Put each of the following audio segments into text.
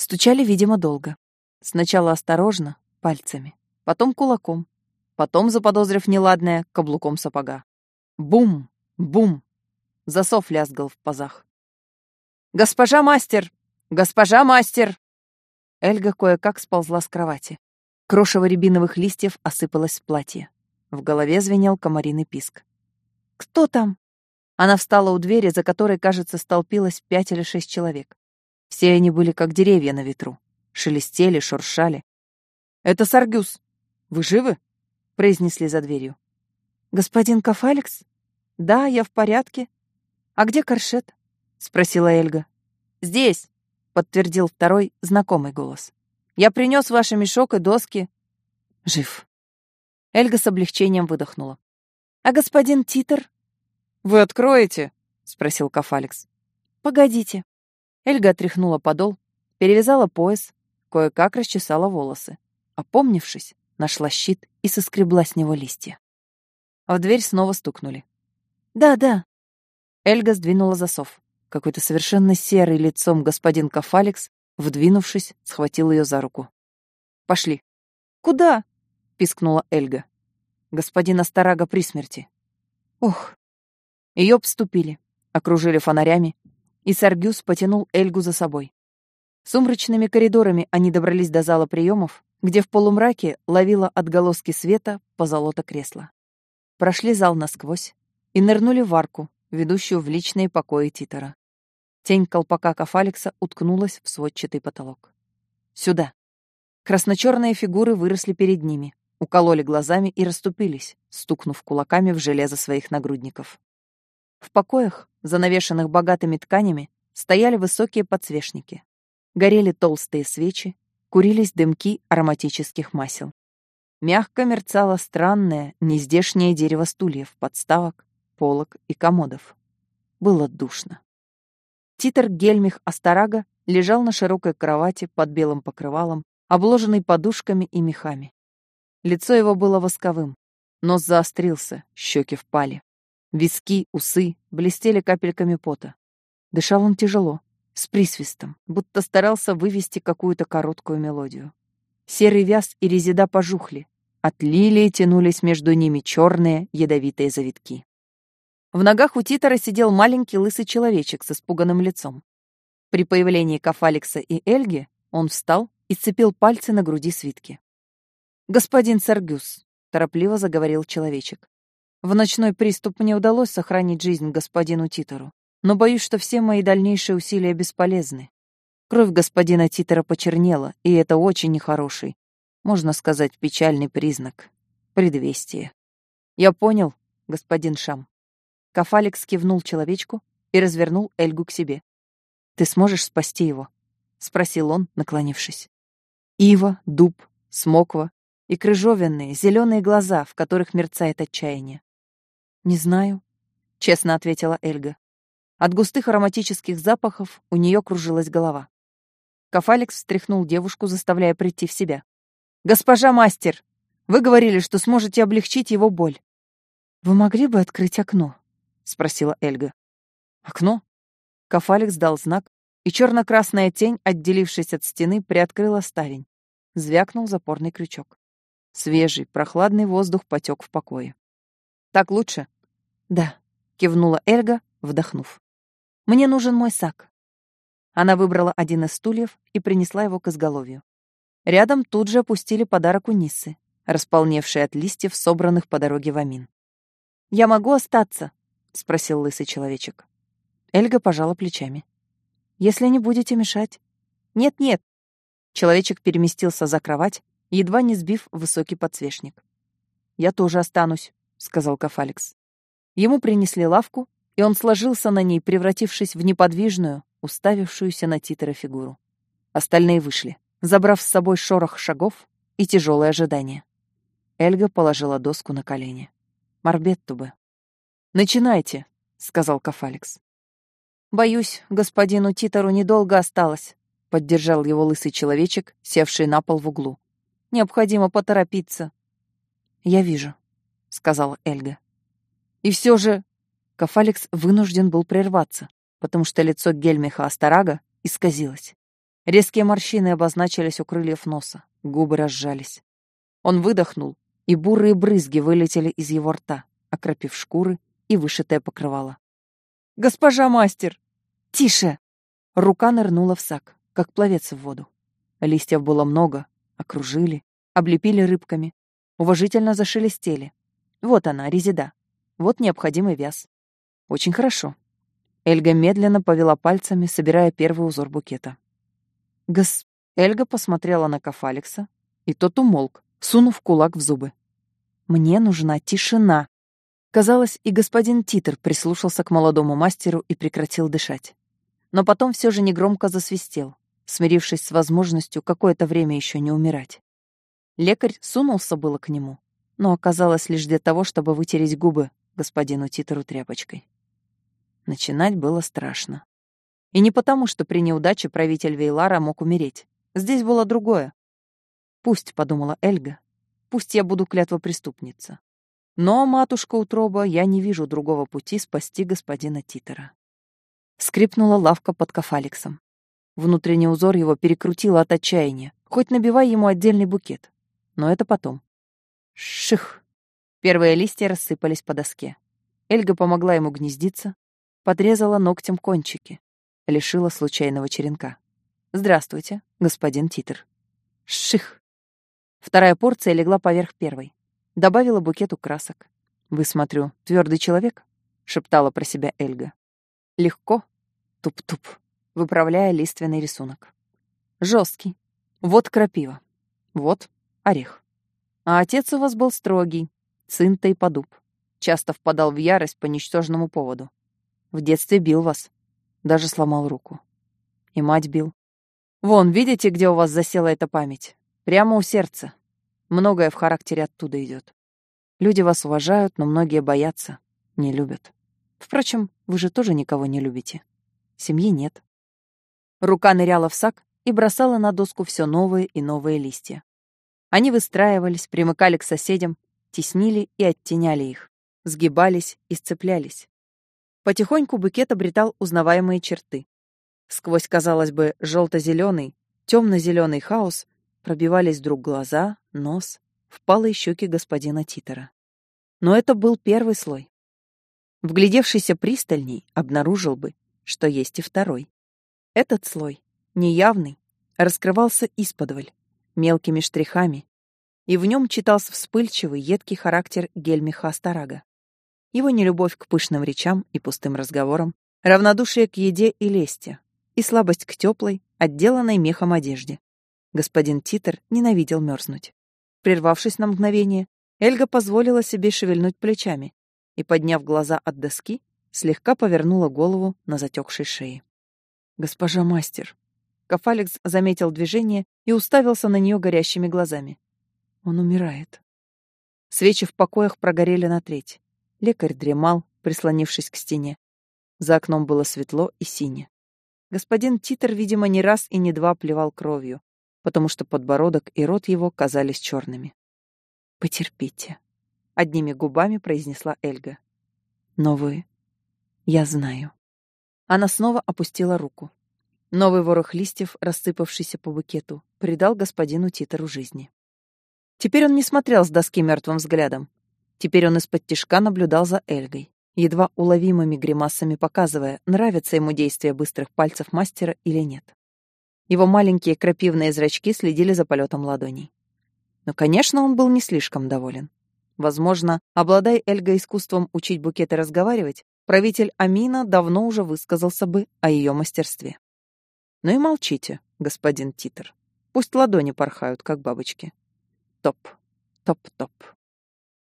Стучали, видимо, долго. Сначала осторожно, пальцами, потом кулаком, потом, заподозрив неладное, каблуком сапога. Бум! Бум! Засов лязгал в пазах. «Госпожа мастер! Госпожа мастер!» Эльга кое-как сползла с кровати. Крошево рябиновых листьев осыпалось в платье. В голове звенел комариный писк. «Кто там?» Она встала у двери, за которой, кажется, столпилось пять или шесть человек. Все они были как деревья на ветру. Шелестели, шуршали. «Это Саргюс. Вы живы?» — произнесли за дверью. «Господин Кафалекс? Да, я в порядке. А где Коршет?» — спросила Эльга. «Здесь», — подтвердил второй знакомый голос. «Я принес ваши мешок и доски». «Жив», Эльга с облегчением выдохнула. «А господин Титер?» «Вы откроете?» — спросил Кафалекс. «Погодите». Эльга отряхнула подол, перевязала пояс, кое-как расчесала волосы. Опомнившись, нашла щит и соскребла с него листья. В дверь снова стукнули. «Да, да». Эльга сдвинула засов. Какой-то совершенно серый лицом господин Кафалекс, вдвинувшись, схватил ее за руку. «Пошли». «Куда?» пискнула Эльга. Господин Астарага при смерти. Ох. Ее обступили, окружили фонарями, и Саргюс потянул Эльгу за собой. Сумрачными коридорами они добрались до зала приемов, где в полумраке ловила отголоски света позолота кресла. Прошли зал насквозь и нырнули в арку, ведущую в личные покои Титера. Тень колпака Кафалекса уткнулась в сводчатый потолок. Сюда. Красночерные фигуры выросли перед ними, укололи глазами и расступились, стукнув кулаками в железо своих нагрудников. В покоях, занавешенных богатыми тканями, стояли высокие подсвечники. Горели толстые свечи, курились дымки ароматических масел. Мягко мерцало странное, нездешнее дерево стульев, подставок, полок и комодов. Было душно. Титер Гельмих Астарага лежал на широкой кровати под белым покрывалом, обложенный подушками и мехами. Лицо его было восковым. Нос заострился, щеки впали. Виски, усы блестели капельками пота. Дышал он тяжело, с присвистом, будто старался вывести какую-то короткую мелодию. Серый вяз и резида пожухли. От лилии тянулись между ними черные ядовитые завитки. В ногах у Титера сидел маленький лысый человечек с испуганным лицом. При появлении Кафалекса и Эльги он встал и сцепил пальцы на груди свитки. «Господин Саргюс», — торопливо заговорил человечек. «В ночной приступ мне удалось сохранить жизнь господину Титору, но боюсь, что все мои дальнейшие усилия бесполезны. Кровь господина Титора почернела, и это очень нехороший, можно сказать, печальный признак. Предвестие. Я понял, господин Шам. Кафалекс кивнул человечку и развернул Эльгу к себе. «Ты сможешь спасти его?» — спросил он, наклонившись. Ива, дуб, смоква и крыжовенные, зеленые глаза, в которых мерцает отчаяние. «Не знаю», — честно ответила Эльга. От густых ароматических запахов у нее кружилась голова. Кафалекс встряхнул девушку, заставляя прийти в себя. «Госпожа мастер, вы говорили, что сможете облегчить его боль». «Вы могли бы открыть окно?» — спросила Эльга. «Окно?» Кафалекс дал знак, и черно-красная тень, отделившись от стены, приоткрыла ставень. Звякнул запорный крючок. Свежий, прохладный воздух потек в покое. «Так лучше?» «Да», — кивнула Эльга, вдохнув. «Мне нужен мой сак». Она выбрала один из стульев и принесла его к изголовью. Рядом тут же опустили подарок у Ниссы, располневший от листьев, собранных по дороге в Амин. «Я могу остаться?» — спросил лысый человечек. Эльга пожала плечами. «Если не будете мешать». «Нет-нет». Человечек переместился за кровать, едва не сбив высокий подсвечник. «Я тоже останусь», — сказал Кафалекс. Ему принесли лавку, и он сложился на ней, превратившись в неподвижную, уставившуюся на Титера фигуру. Остальные вышли, забрав с собой шорох шагов и тяжелое ожидание. Эльга положила доску на колени. Марбетту бы. «Начинайте», — сказал Кафалекс. «Боюсь, господину Титору недолго осталось», — поддержал его лысый человечек, севший на пол в углу. Необходимо поторопиться. Я вижу, сказала Эльга. И все же Кафалекс вынужден был прерваться, потому что лицо Гельмиха Астарага исказилось. Резкие морщины обозначились у крыльев носа, губы разжались. Он выдохнул, и бурые брызги вылетели из его рта, окропив шкуры и вышитое покрывало. «Госпожа мастер!» «Тише!» Рука нырнула в сак, как пловец в воду. Листьев было много, окружили, облепили рыбками, уважительно зашелестели. Вот она, резида. Вот необходимый вяз. Очень хорошо. Эльга медленно повела пальцами, собирая первый узор букета. Гос... Эльга посмотрела на Кафалекса, и тот умолк, сунув кулак в зубы. «Мне нужна тишина». Казалось, и господин Титер прислушался к молодому мастеру и прекратил дышать. Но потом все же негромко засвистел, смирившись с возможностью какое-то время еще не умирать. Лекарь сунулся было к нему, но оказалось лишь для того, чтобы вытереть губы господину Титеру тряпочкой. Начинать было страшно. И не потому, что при неудаче правитель Вейлара мог умереть. Здесь было другое. «Пусть», — подумала Эльга, — «пусть я буду клятва-преступница. Но, матушка утроба, я не вижу другого пути спасти господина Титера». Скрипнула лавка под кафаликсом. Внутренний узор его перекрутило от отчаяния, хоть набивай ему отдельный букет. Но это потом. Ших! Первые листья рассыпались по доске. Эльга помогла ему гнездиться, подрезала ногтем кончики, лишила случайного черенка. «Здравствуйте, господин Титер». Ших! Вторая порция легла поверх первой. Добавила букету красок. «Вы, смотрю, твердый человек?» — шептала про себя Эльга. «Легко. Туп-туп», выправляя лиственный рисунок. Жесткий. Вот крапива. Вот орех. А отец у вас был строгий, цинта и подуб. Часто впадал в ярость по ничтожному поводу. В детстве бил вас. Даже сломал руку. И мать бил. Вон, видите, где у вас засела эта память? Прямо у сердца. Многое в характере оттуда идет. Люди вас уважают, но многие боятся, не любят. Впрочем, вы же тоже никого не любите. Семьи нет. Рука ныряла в сак и бросала на доску все новые и новые листья. Они выстраивались, примыкали к соседям, теснили и оттеняли их, сгибались и сцеплялись. Потихоньку букет обретал узнаваемые черты. Сквозь, казалось бы, желто-зеленый, темно-зеленый хаос пробивались вдруг глаза, нос, впалые щеки господина Титера. Но это был первый слой. Вглядевшийся пристальней обнаружил бы, что есть и второй. Этот слой, неявный, раскрывался исподволь, мелкими штрихами, и в нем читался вспыльчивый, едкий характер Гельмиха Астарага. Его нелюбовь к пышным речам и пустым разговорам, равнодушие к еде и лести, и слабость к теплой, отделанной мехом одежде. Господин Титер ненавидел мерзнуть. Прервавшись на мгновение, Эльга позволила себе шевельнуть плечами и, подняв глаза от доски, слегка повернула голову на затекшей шее. «Госпожа мастер!» Кафалекс заметил движение и уставился на нее горящими глазами. Он умирает. Свечи в покоях прогорели на треть. Лекарь дремал, прислонившись к стене. За окном было светло и сине. Господин Титер, видимо, не раз и не два плевал кровью, потому что подбородок и рот его казались черными. «Потерпите», — одними губами произнесла Эльга. «Но вы... Я знаю». Она снова опустила руку. Новый ворох листьев, рассыпавшийся по букету, придал господину Титеру жизни. Теперь он не смотрел с доски мертвым взглядом. Теперь он из-под тишка наблюдал за Эльгой, едва уловимыми гримасами показывая, нравится ему действие быстрых пальцев мастера или нет. Его маленькие крапивные зрачки следили за полетом ладоней. Но, конечно, он был не слишком доволен. Возможно, обладая Эльга искусством учить букеты разговаривать, правитель Амина давно уже высказался бы о ее мастерстве. Ну и молчите, господин Титер. Пусть ладони порхают, как бабочки. Топ, топ-топ.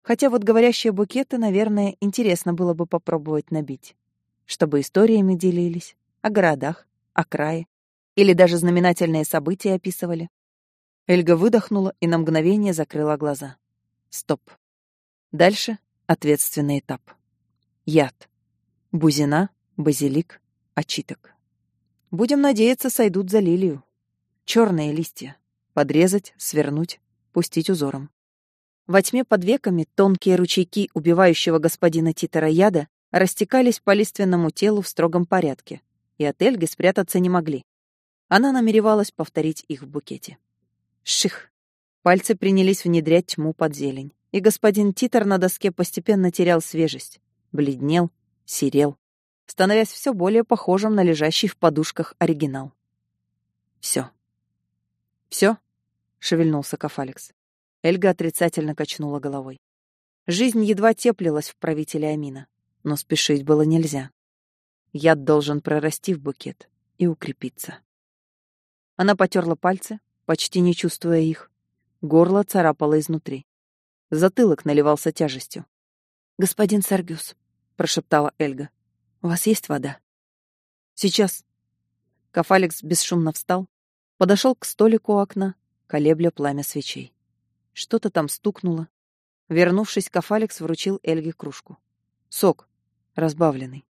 Хотя вот говорящие букеты, наверное, интересно было бы попробовать набить. Чтобы историями делились, о городах, о крае. Или даже знаменательные события описывали. Эльга выдохнула и на мгновение закрыла глаза. Стоп. Дальше ответственный этап. Яд. Бузина, базилик, очиток. Будем надеяться, сойдут за лилию. Черные листья. Подрезать, свернуть, пустить узором. Во тьме под веками тонкие ручейки убивающего господина Титера яда растекались по лиственному телу в строгом порядке, и от Эльги спрятаться не могли. Она намеревалась повторить их в букете. Ших! Пальцы принялись внедрять тьму под зелень, и господин Титер на доске постепенно терял свежесть, бледнел, серел, становясь все более похожим на лежащий в подушках оригинал. Все. Все? шевельнулся Кафалекс. Эльга отрицательно качнула головой. Жизнь едва теплилась в правителе Амина, но спешить было нельзя. Яд должен прорасти в букет и укрепиться. Она потерла пальцы, почти не чувствуя их. Горло царапало изнутри. Затылок наливался тяжестью. «Господин Саргюс», — прошептала Эльга, — «у вас есть вода?» «Сейчас». Кафалекс бесшумно встал, подошел к столику у окна, колебля пламя свечей. Что-то там стукнуло. Вернувшись, Кафалекс вручил Эльге кружку. Сок, разбавленный.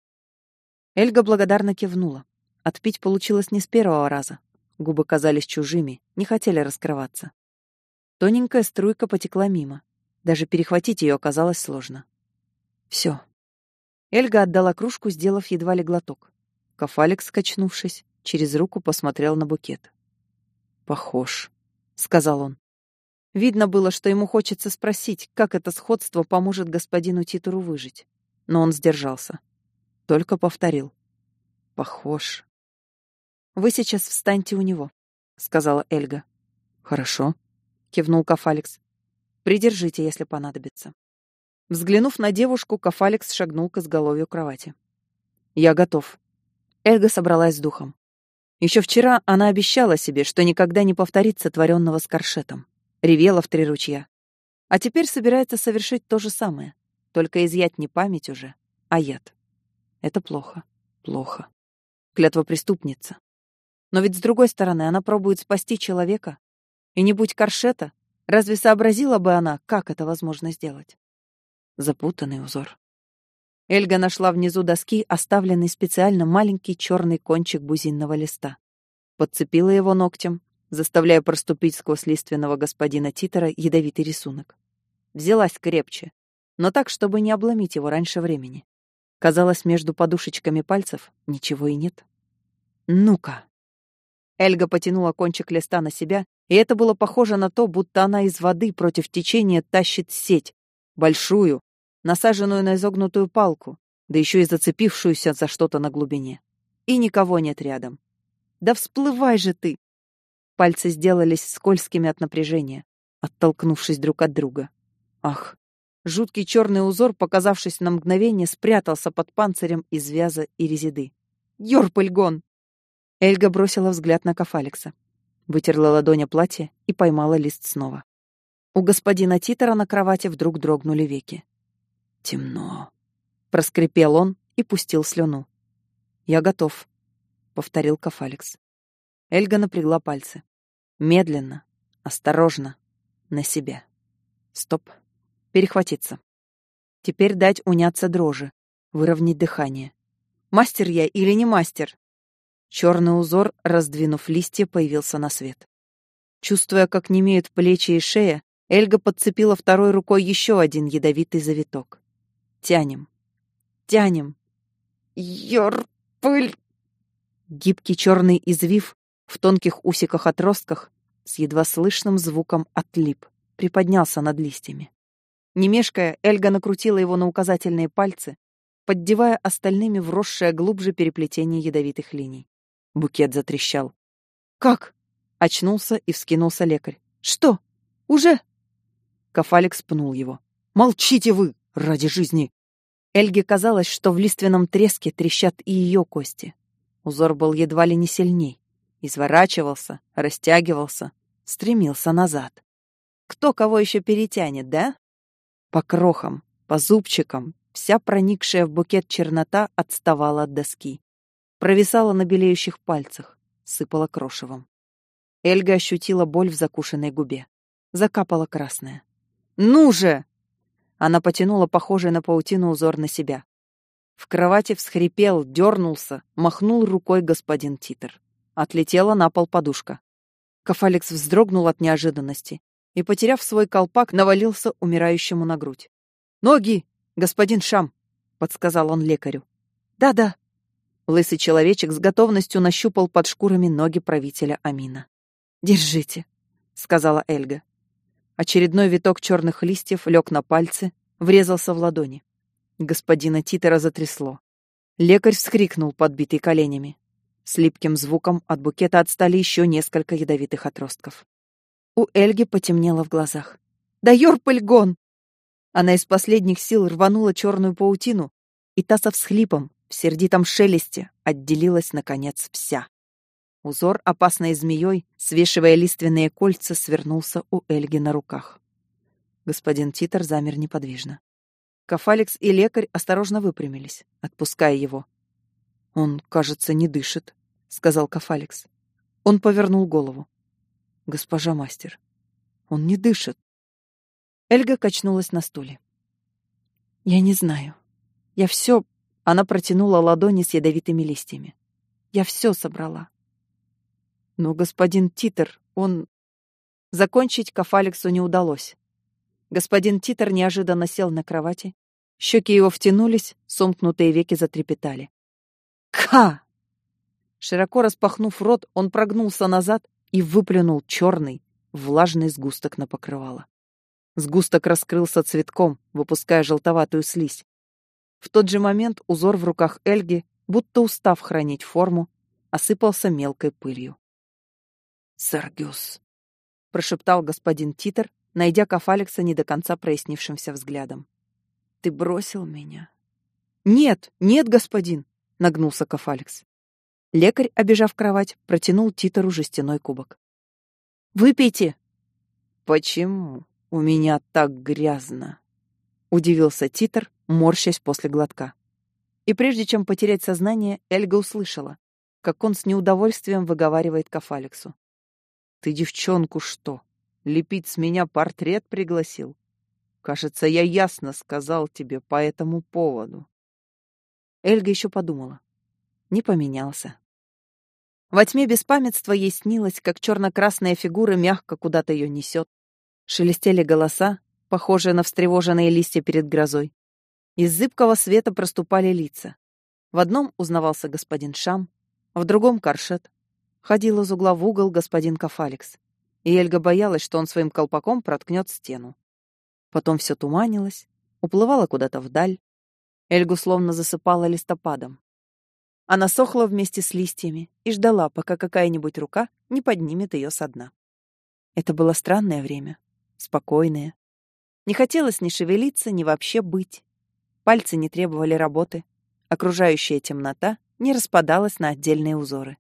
Эльга благодарно кивнула. Отпить получилось не с первого раза. Губы казались чужими, не хотели раскрываться. Тоненькая струйка потекла мимо. Даже перехватить ее оказалось сложно. Все. Эльга отдала кружку, сделав едва ли глоток. Кафалекс, скачнувшись, через руку посмотрел на букет. «Похож», — сказал он. Видно было, что ему хочется спросить, как это сходство поможет господину Титуру выжить. Но он сдержался. Только повторил. «Похож». «Вы сейчас встаньте у него», — сказала Эльга. «Хорошо», — кивнул Кафалекс. «Придержите, если понадобится». Взглянув на девушку, Кафалекс шагнул к изголовью кровати. «Я готов». Эльга собралась с духом. Еще вчера она обещала себе, что никогда не повторит сотворенного с коршетом. Ревела в три ручья. А теперь собирается совершить то же самое. Только изъять не память уже, а яд. Это плохо. Плохо. Клятва преступница. Но ведь с другой стороны, она пробует спасти человека. И не будь коршета, разве сообразила бы она, как это возможно сделать? Запутанный узор. Эльга нашла внизу доски оставленный специально маленький черный кончик бузинного листа. Подцепила его ногтем, заставляя проступить сквозь лиственного господина Титера ядовитый рисунок. Взялась крепче, но так, чтобы не обломить его раньше времени. Казалось, между подушечками пальцев ничего и нет. «Ну-ка!» Эльга потянула кончик листа на себя, и это было похоже на то, будто она из воды против течения тащит сеть, большую, насаженную на изогнутую палку, да еще и зацепившуюся за что-то на глубине. И никого нет рядом. «Да всплывай же ты!» Пальцы сделались скользкими от напряжения, оттолкнувшись друг от друга. Ах! Жуткий черный узор, показавшись на мгновение, спрятался под панцирем из вяза и резиды. «Йорпыльгон!» Эльга бросила взгляд на Кафалекса, вытерла ладонь о платье и поймала лист снова. У господина Титера на кровати вдруг дрогнули веки. «Темно», — проскрипел он и пустил слюну. «Я готов», — повторил Кафалекс. Эльга напрягла пальцы. Медленно, осторожно, на себя. Стоп. Перехватиться. Теперь дать уняться дрожи, выровнять дыхание. Мастер я или не мастер? Черный узор, раздвинув листья, появился на свет. Чувствуя, как немеют плечи и шея, Эльга подцепила второй рукой еще один ядовитый завиток. Тянем. Тянем. Йорпыль! Гибкий черный извив в тонких усиках-отростках с едва слышным звуком отлип, приподнялся над листьями. Не мешкая, Эльга накрутила его на указательные пальцы, поддевая остальными вросшее глубже переплетение ядовитых линий. Букет затрещал. «Как?» — очнулся и вскинулся лекарь. «Что? Уже?» Кафалик спнул его. «Молчите вы! Ради жизни!» Эльге казалось, что в лиственном треске трещат и ее кости. Узор был едва ли не сильней. Изворачивался, растягивался, стремился назад. Кто кого еще перетянет, да? По крохам, по зубчикам, вся проникшая в букет чернота отставала от доски провисала на белеющих пальцах, сыпала крошевом. Эльга ощутила боль в закушенной губе. Закапала красная. «Ну же!» Она потянула похожий на паутину узор на себя. В кровати всхрипел, дернулся, махнул рукой господин Титер. Отлетела на пол подушка. Кафалекс вздрогнул от неожиданности и, потеряв свой колпак, навалился умирающему на грудь. «Ноги, господин Шам!» — подсказал он лекарю. «Да-да», Лысый человечек с готовностью нащупал под шкурами ноги правителя Амина. «Держите», — сказала Эльга. Очередной виток черных листьев лег на пальцы, врезался в ладони. Господина Титера затрясло. Лекарь вскрикнул, подбитый коленями. С липким звуком от букета отстали еще несколько ядовитых отростков. У Эльги потемнело в глазах. «Да Йорпельгон!» Она из последних сил рванула черную паутину, и та со всхлипом, в сердитом шелесте, отделилась, наконец, вся. Узор, опасной змеей, свешивая лиственные кольца, свернулся у Эльги на руках. Господин Титер замер неподвижно. Кафаликс и лекарь осторожно выпрямились, отпуская его. «Он, кажется, не дышит», — сказал Кафаликс. Он повернул голову. «Госпожа мастер, он не дышит». Эльга качнулась на стуле. «Я не знаю. Я все...» Она протянула ладони с ядовитыми листьями. «Я все собрала». «Но господин Титер, он...» Закончить Кафаликсу не удалось. Господин Титер неожиданно сел на кровати. Щеки его втянулись, сомкнутые веки затрепетали. «Ка!» Широко распахнув рот, он прогнулся назад и выплюнул черный, влажный сгусток на покрывало. Сгусток раскрылся цветком, выпуская желтоватую слизь. В тот же момент узор в руках Эльги, будто устав хранить форму, осыпался мелкой пылью. «Саргюс», — прошептал господин Титер, найдя Кафалекса не до конца прояснившимся взглядом. «Ты бросил меня?» «Нет, нет, господин!» — нагнулся Кафалекс. Лекарь, обежав кровать, протянул Титеру жестяной кубок. «Выпейте!» «Почему у меня так грязно?» — удивился Титер, морщась после глотка. И прежде чем потерять сознание, Эльга услышала, как он с неудовольствием выговаривает Кафалексу. «Ты девчонку что, лепить с меня портрет пригласил? Кажется, я ясно сказал тебе по этому поводу». Эльга еще подумала. Не поменялся. Во тьме беспамятства ей снилось, как черно-красная фигура мягко куда-то ее несет. Шелестели голоса, похожие на встревоженные листья перед грозой. Из зыбкого света проступали лица. В одном узнавался господин Шам, в другом — Каршет. Ходил из угла в угол господин Кафаликс. И Эльга боялась, что он своим колпаком проткнет стену. Потом все туманилось, уплывало куда-то вдаль. Эльгу словно засыпала листопадом. Она сохла вместе с листьями и ждала, пока какая-нибудь рука не поднимет ее со дна. Это было странное время, спокойное. Не хотелось ни шевелиться, ни вообще быть. Пальцы не требовали работы. Окружающая темнота не распадалась на отдельные узоры.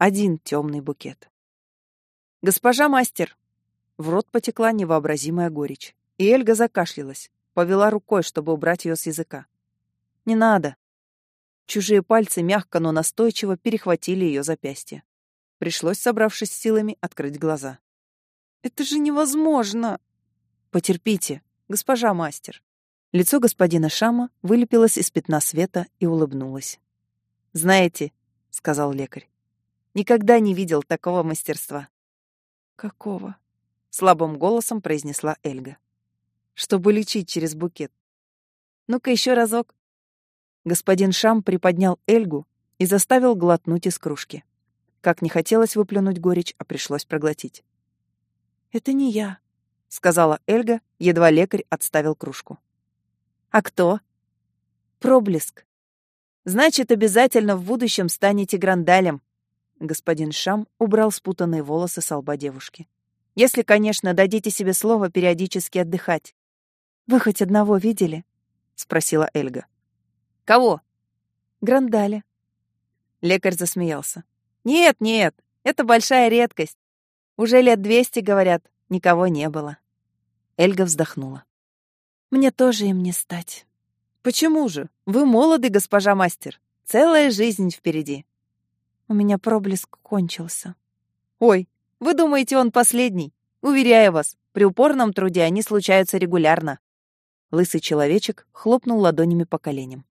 Один темный букет. «Госпожа мастер!» В рот потекла невообразимая горечь, и Эльга закашлялась, повела рукой, чтобы убрать ее с языка. «Не надо!» Чужие пальцы мягко, но настойчиво перехватили ее запястье. Пришлось, собравшись силами, открыть глаза. «Это же невозможно!» «Потерпите, госпожа мастер». Лицо господина Шама вылепилось из пятна света и улыбнулось. «Знаете», — сказал лекарь, — «никогда не видел такого мастерства». «Какого?» — слабым голосом произнесла Эльга. «Чтобы лечить через букет». «Ну-ка еще разок». Господин Шам приподнял Эльгу и заставил глотнуть из кружки. Как не хотелось выплюнуть горечь, а пришлось проглотить. «Это не я», — сказала Эльга, едва лекарь отставил кружку. «А кто?» «Проблеск. Значит, обязательно в будущем станете грандалем». Господин Шам убрал спутанные волосы с лба девушки. «Если, конечно, дадите себе слово периодически отдыхать». «Вы хоть одного видели?» — спросила Эльга. Кого? Грандаля. Лекарь засмеялся. Нет, нет, это большая редкость. Уже лет двести, говорят, никого не было. Эльга вздохнула. Мне тоже им не стать. Почему же? Вы молоды, госпожа мастер. Целая жизнь впереди. У меня проблеск кончился. Ой, вы думаете, он последний? Уверяю вас, при упорном труде они случаются регулярно. Лысый человечек хлопнул ладонями по коленям.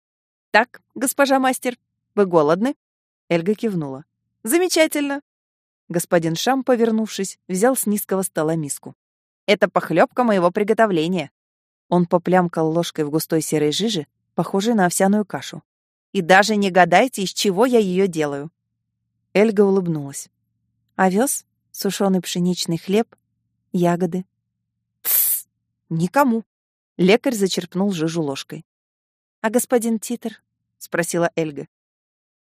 «Так, госпожа мастер, вы голодны?» Эльга кивнула. «Замечательно!» Господин Шам, повернувшись, взял с низкого стола миску. «Это похлебка моего приготовления!» Он поплямкал ложкой в густой серой жиже, похожей на овсяную кашу. И даже не гадайте, из чего я ее делаю. Эльга улыбнулась. Овес, сушеный пшеничный хлеб, ягоды. Тссс, никому. Лекарь зачерпнул жижу ложкой. «А господин Титер?» — спросила Эльга.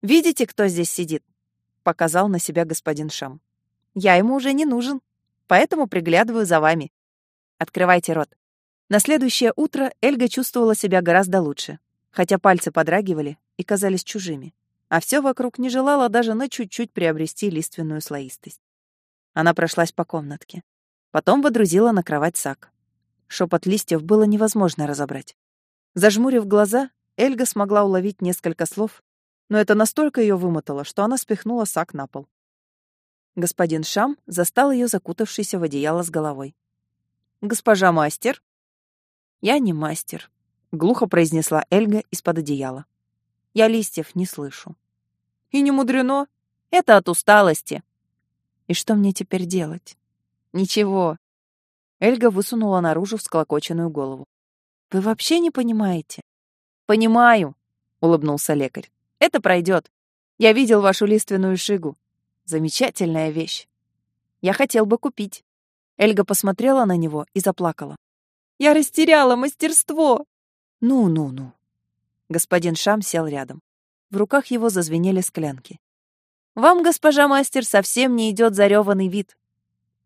«Видите, кто здесь сидит?» — показал на себя господин Шам. «Я ему уже не нужен, поэтому приглядываю за вами. Открывайте рот». На следующее утро Эльга чувствовала себя гораздо лучше, хотя пальцы подрагивали и казались чужими, а все вокруг не желало даже на чуть-чуть приобрести лиственную слоистость. Она прошлась по комнатке. Потом водрузила на кровать сак. Шепот листьев было невозможно разобрать. Зажмурив глаза, Эльга смогла уловить несколько слов, но это настолько ее вымотало, что она спихнула сак на пол. Господин Шам застал ее закутавшейся в одеяло с головой. «Госпожа мастер?» «Я не мастер», — глухо произнесла Эльга из-под одеяла. «Я листьев не слышу». «И не мудрено. Это от усталости». «И что мне теперь делать?» «Ничего. Эльга высунула наружу всклокоченную голову. «Вы вообще не понимаете?» «Понимаю», — улыбнулся лекарь. «Это пройдет. Я видел вашу лиственную шигу. Замечательная вещь. Я хотел бы купить». Эльга посмотрела на него и заплакала. «Я растеряла мастерство!» «Ну-ну-ну». Господин Шам сел рядом. В руках его зазвенели склянки. «Вам, госпожа мастер, совсем не идет зареванный вид.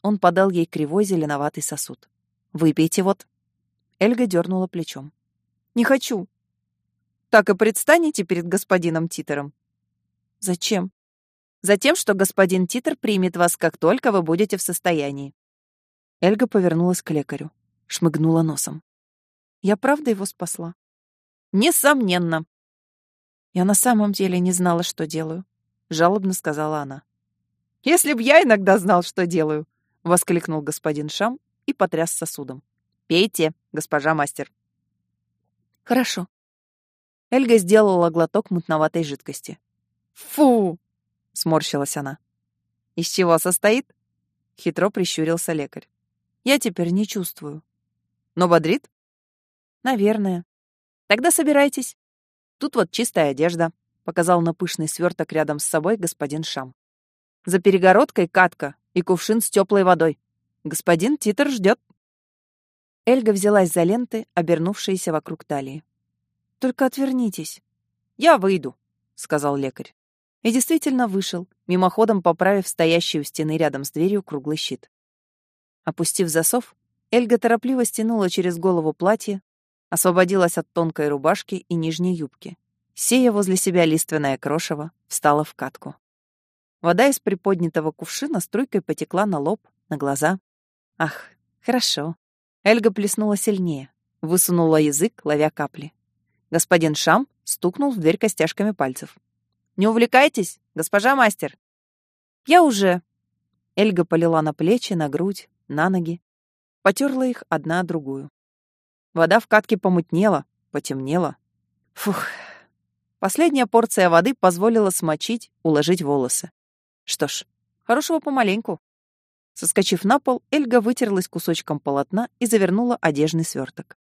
Он подал ей кривой зеленоватый сосуд. «Выпейте вот». Эльга дернула плечом. «Не хочу». «Так и предстанете перед господином Титером». «Зачем?» «Затем, что господин Титер примет вас, как только вы будете в состоянии». Эльга повернулась к лекарю, шмыгнула носом. «Я правда его спасла?» «Несомненно». «Я на самом деле не знала, что делаю», — жалобно сказала она. «Если б я иногда знал, что делаю», воскликнул господин Шам и потряс сосудом. Пейте, госпожа мастер. Хорошо. Эльга сделала глоток мутноватой жидкости. Фу! сморщилась она. Из чего состоит? Хитро прищурился лекарь. Я теперь не чувствую. Но бодрит? Наверное. Тогда собирайтесь. Тут вот чистая одежда, показал на пышный сверток рядом с собой господин Шам. За перегородкой катка и кувшин с теплой водой. Господин Титер ждет. Эльга взялась за ленты, обернувшиеся вокруг талии. «Только отвернитесь». «Я выйду», — сказал лекарь. И действительно вышел, мимоходом поправив стоящий у стены рядом с дверью круглый щит. Опустив засов, Эльга торопливо стянула через голову платье, освободилась от тонкой рубашки и нижней юбки. Сея возле себя лиственное крошево, встала в катку. Вода из приподнятого кувшина струйкой потекла на лоб, на глаза. Ах, хорошо. Эльга плеснула сильнее, высунула язык, ловя капли. Господин Шам стукнул в дверь костяшками пальцев. «Не увлекайтесь, госпожа мастер!» «Я уже!» Эльга полила на плечи, на грудь, на ноги. Потерла их одна другую. Вода в катке помутнела, потемнела. Фух. Последняя порция воды позволила смочить, уложить волосы. Что ж, хорошего помаленьку. Соскочив на пол, Эльга вытерлась кусочком полотна и завернула одежный сверток.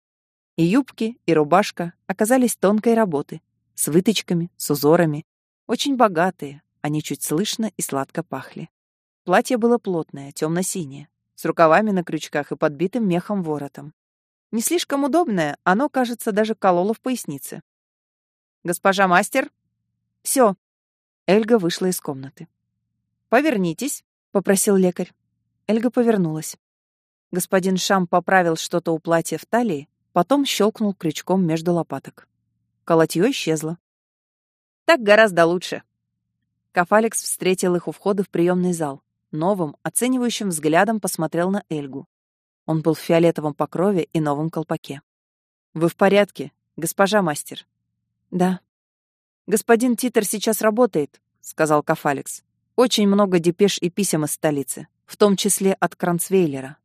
И юбки, и рубашка оказались тонкой работы, с выточками, с узорами. Очень богатые, они чуть слышно и сладко пахли. Платье было плотное, темно-синее, с рукавами на крючках и подбитым мехом воротом. Не слишком удобное, оно, кажется, даже кололо в пояснице. «Госпожа мастер?» «Все». Эльга вышла из комнаты. «Повернитесь», — попросил лекарь. Эльга повернулась. Господин Шам поправил что-то у платья в талии, потом щелкнул крючком между лопаток. Колотье исчезло. «Так гораздо лучше». Кафалекс встретил их у входа в приемный зал. Новым, оценивающим взглядом посмотрел на Эльгу. Он был в фиолетовом покрове и новом колпаке. «Вы в порядке, госпожа мастер?» «Да». «Господин Титер сейчас работает», — сказал Кафалекс. Очень много депеш и писем из столицы, в том числе от Кранцвейлера.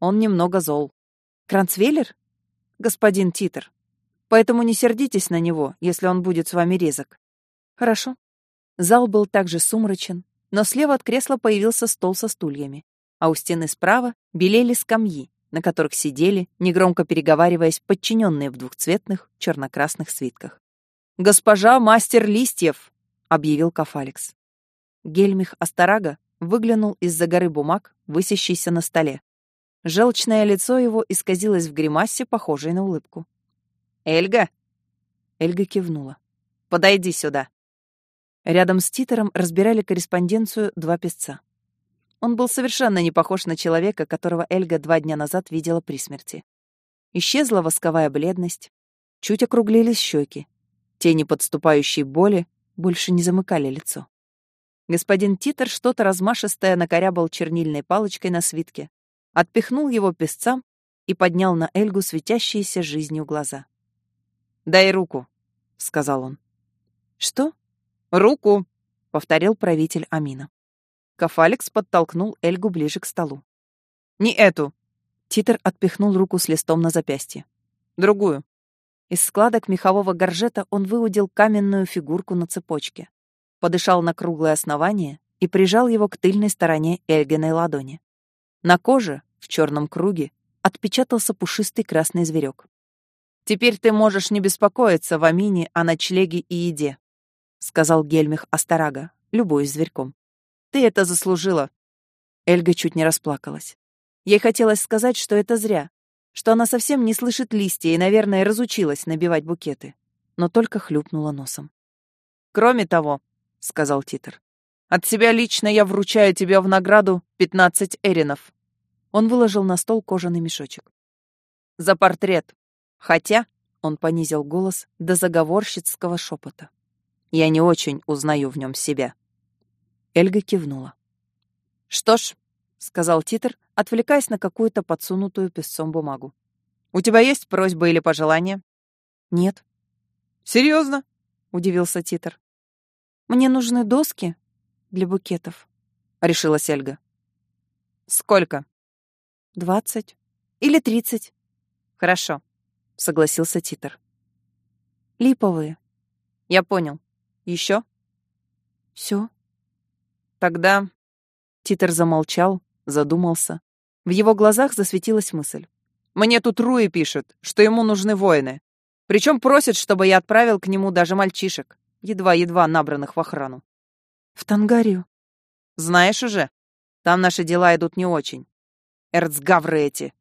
Он немного зол. Кранцвейлер? Господин Титер. Поэтому не сердитесь на него, если он будет с вами резок. Хорошо. Зал был также сумрачен, но слева от кресла появился стол со стульями, а у стены справа белели скамьи, на которых сидели, негромко переговариваясь, подчиненные в двухцветных черно-красных свитках. «Госпожа мастер листьев!» — объявил Кафаликс. Гельмих Астарага выглянул из-за горы бумаг, высящейся на столе. Желчное лицо его исказилось в гримасе, похожей на улыбку. «Эльга?» Эльга кивнула. «Подойди сюда». Рядом с Титером разбирали корреспонденцию два песца. Он был совершенно не похож на человека, которого Эльга два дня назад видела при смерти. Исчезла восковая бледность, чуть округлились щеки. Тени подступающей боли больше не замыкали лицо. Господин Титер что-то размашистое накорябал чернильной палочкой на свитке, отпихнул его песцам и поднял на Эльгу светящиеся жизнью глаза. «Дай руку», — сказал он. «Что?» «Руку», — повторил правитель Амина. Кафаликс подтолкнул Эльгу ближе к столу. «Не эту!» Титер отпихнул руку с листом на запястье. «Другую». Из складок мехового горжета он выудил каменную фигурку на цепочке, подышал на круглое основание и прижал его к тыльной стороне Эльгиной ладони. На коже, в черном круге, отпечатался пушистый красный зверек. «Теперь ты можешь не беспокоиться в Амине о ночлеге и еде», — сказал Гельмих Астарага, любуясь зверьком. «Ты это заслужила». Эльга чуть не расплакалась. Ей хотелось сказать, что это зря, что она совсем не слышит листья и, наверное, разучилась набивать букеты, но только хлюпнула носом. «Кроме того», — сказал Титер, — «от себя лично я вручаю тебе в награду пятнадцать эринов». Он выложил на стол кожаный мешочек. «За портрет. Хотя...» — он понизил голос до заговорщицкого шепота. «Я не очень узнаю в нем себя». Эльга кивнула. «Что ж», — сказал Титер, отвлекаясь на какую-то подсунутую песцом бумагу. «У тебя есть просьба или пожелание?» «Нет». «Серьезно?» — удивился Титер. «Мне нужны доски для букетов», — решилась Эльга. «Сколько?» «Двадцать. Или тридцать». «Хорошо», — согласился Титер. «Липовые». «Я понял. Еще?» «Все». «Тогда...» Титер замолчал, задумался. В его глазах засветилась мысль. «Мне тут Руи пишет, что ему нужны воины. Причем просит, чтобы я отправил к нему даже мальчишек, едва-едва набранных в охрану». «В Тангарию?» «Знаешь уже, там наши дела идут не очень. Эрцгавры эти.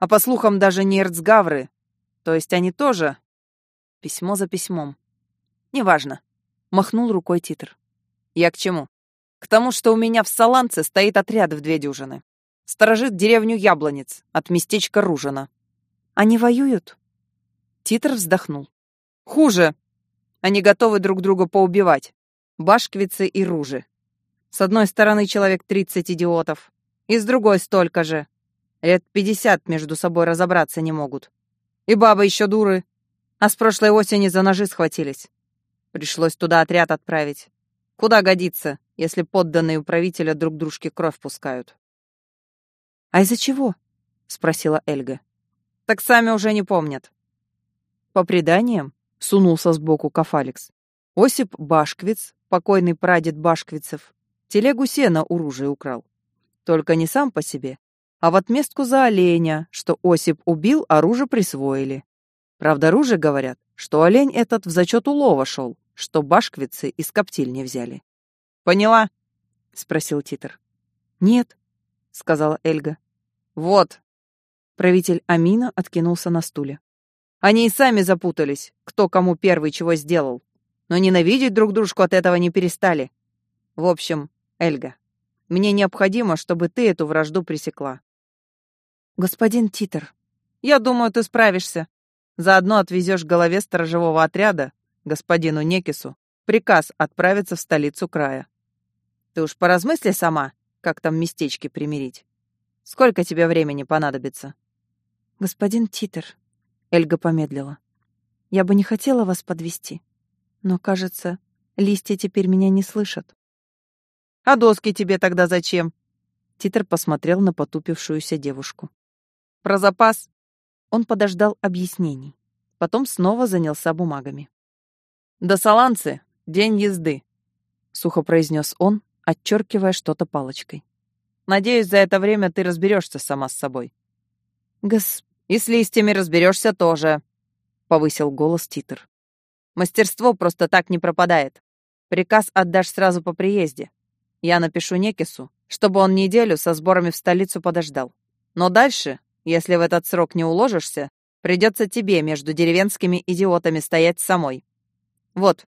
А по слухам, даже не эрцгавры. То есть они тоже... Письмо за письмом. Неважно. Махнул рукой Титр. Я к чему? К тому, что у меня в Саланце стоит отряд в две дюжины. Сторожит деревню Яблонец от местечка Ружина. Они воюют? Титр вздохнул. Хуже. Они готовы друг друга поубивать. Башквицы и Ружи. С одной стороны человек тридцать идиотов, и с другой столько же. Лет пятьдесят между собой разобраться не могут. И бабы еще дуры. А с прошлой осени за ножи схватились. Пришлось туда отряд отправить. Куда годится, если подданные управителя друг дружке кровь пускают? «А из-за чего?» — спросила Эльга. «Так сами уже не помнят». По преданиям, — сунулся сбоку Кафаликс, Осип Башквиц, покойный прадед Башквицев, телегу сена у ружей украл. Только не сам по себе, а в отместку за оленя, что Осип убил, оружие присвоили. Правда, ружи говорят, что олень этот в зачет улова шел, что башквицы из коптильни взяли. «Поняла?» — спросил Титр. «Нет», — сказала Эльга. «Вот». Правитель Амина откинулся на стуле. Они и сами запутались, кто кому первый чего сделал. Но ненавидеть друг дружку от этого не перестали. В общем, Эльга, мне необходимо, чтобы ты эту вражду пресекла. «Господин Титер, я думаю, ты справишься. Заодно отвезешь голове сторожевого отряда, господину Некису, приказ отправиться в столицу края. Ты уж поразмысли сама, как там местечки примирить. Сколько тебе времени понадобится?» «Господин Титер», — Эльга помедлила, — «я бы не хотела вас подвести, но, кажется, листья теперь меня не слышат». «А доски тебе тогда зачем?» Титер посмотрел на потупившуюся девушку. Про запас он подождал объяснений. Потом снова занялся бумагами. «До Саланцы день езды», — сухо произнес он, отчеркивая что-то палочкой. «Надеюсь, за это время ты разберешься сама с собой». «Гос...» «И с листьями разберешься тоже», — повысил голос Титер. Мастерство просто так не пропадает. Приказ отдашь сразу по приезде. Я напишу Некису, чтобы он неделю со сборами в столицу подождал. Но дальше, если в этот срок не уложишься, придется тебе между деревенскими идиотами стоять самой. Вот».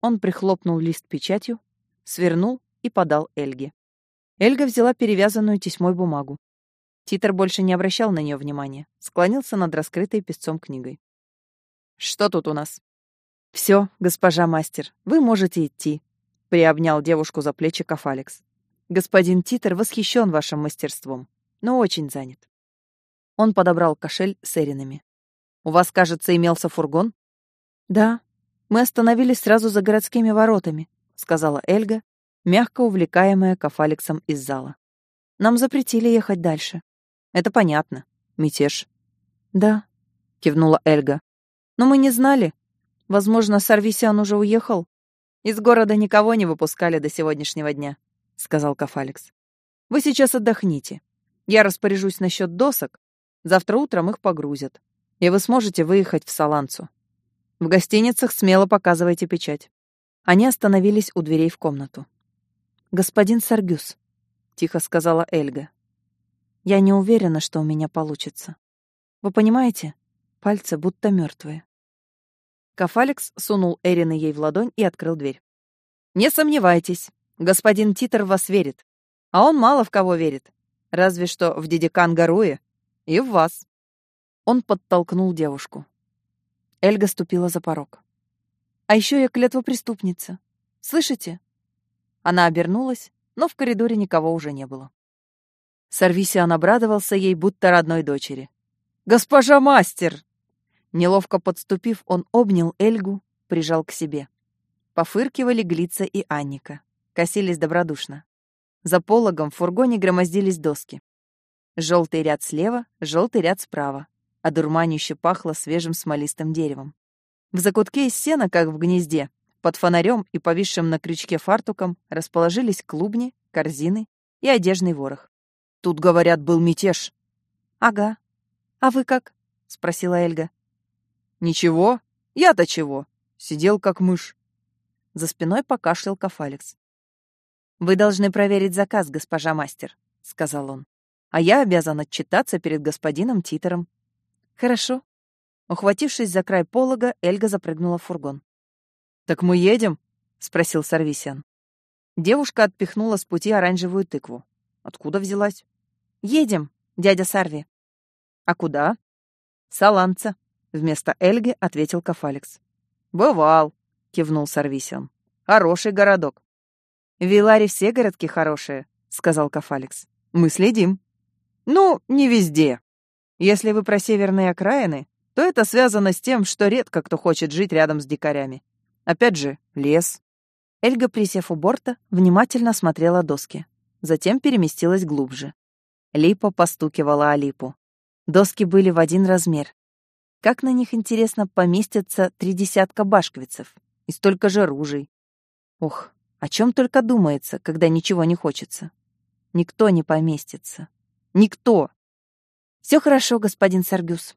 Он прихлопнул лист печатью, свернул и подал Эльге. Эльга взяла перевязанную тесьмой бумагу. Титр больше не обращал на нее внимания, склонился над раскрытой песцом книгой. «Что тут у нас?» «Все, госпожа мастер, вы можете идти», — приобнял девушку за плечи Кафалекс. «Господин Титр восхищен вашим мастерством, но очень занят». Он подобрал кошель с эринами. «У вас, кажется, имелся фургон?» «Да. Мы остановились сразу за городскими воротами», — сказала Эльга, мягко увлекаемая Кафалексом из зала. «Нам запретили ехать дальше». «Это понятно. Мятеж». «Да», — кивнула Эльга. «Но мы не знали. Возможно, Сарвисян уже уехал. Из города никого не выпускали до сегодняшнего дня», — сказал Кафалекс. «Вы сейчас отдохните. Я распоряжусь насчет досок. Завтра утром их погрузят. И вы сможете выехать в Саланцу. В гостиницах смело показывайте печать». Они остановились у дверей в комнату. «Господин Саргюс», — тихо сказала Эльга. «Я не уверена, что у меня получится. Вы понимаете, пальцы будто мертвые. Кафалекс сунул Эрины ей в ладонь и открыл дверь. «Не сомневайтесь, господин Титер вас верит. А он мало в кого верит. Разве что в дедикан Гаруи и в вас». Он подтолкнул девушку. Эльга ступила за порог. «А еще я клятва преступница. Слышите? Она обернулась, но в коридоре никого уже не было. Сарвисиан обрадовался ей, будто родной дочери. «Госпожа мастер!» Неловко подступив, он обнял Эльгу, прижал к себе. Пофыркивали Глица и Анника. Косились добродушно. За пологом в фургоне громоздились доски. Желтый ряд слева, желтый ряд справа. А дурманище пахло свежим смолистым деревом. В закутке из сена, как в гнезде, под фонарем и повисшим на крючке фартуком расположились клубни, корзины и одежный ворох. Тут, говорят, был мятеж. Ага. А вы как? спросила Эльга. Ничего. Я-то чего? Сидел как мышь. За спиной покашлял Кафалекс. Вы должны проверить заказ, госпожа мастер, сказал он. А я обязан отчитаться перед господином Титером. Хорошо. Ухватившись за край полога, Эльга запрыгнула в фургон. «Так мы едем?» — спросил Сарвисян. Девушка отпихнула с пути оранжевую тыкву. Откуда взялась? «Едем, дядя Сарви». «А куда?» «Саланца», — вместо Эльги ответил Кафалекс. «Бывал», — кивнул Сарвисян. «Хороший городок». «В Виларе все городки хорошие», — сказал Кафалекс. «Мы следим». «Ну, не везде. Если вы про северные окраины, то это связано с тем, что редко кто хочет жить рядом с дикарями. Опять же, лес. Эльга, присев у борта, внимательно смотрела доски. Затем переместилась глубже. Липа постукивала о липу. Доски были в один размер. Как на них, интересно, поместятся три десятка башквицев и столько же ружей. Ох, о чем только думается, когда ничего не хочется. Никто не поместится. Никто. Все хорошо, господин Саргюс.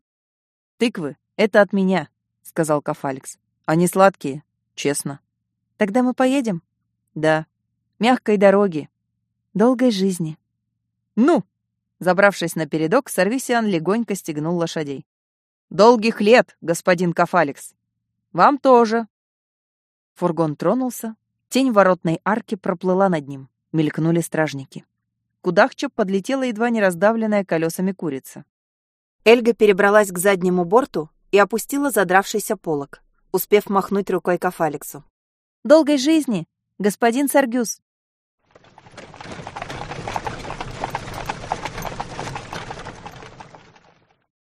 Тыквы — это от меня, сказал Кафалекс. Они сладкие, Честно. Тогда мы поедем? Да. Мягкой дороги. Долгой жизни. Ну! Забравшись на передок, Сарвисиан легонько стегнул лошадей. Долгих лет, господин Кафалекс. Вам тоже. Фургон тронулся. Тень воротной арки проплыла над ним. Мелькнули стражники. Кудахча подлетела едва не раздавленная колесами курица. Эльга перебралась к заднему борту и опустила задравшийся полог успев махнуть рукой к Афалексу. «Долгой жизни, господин Саргюс!»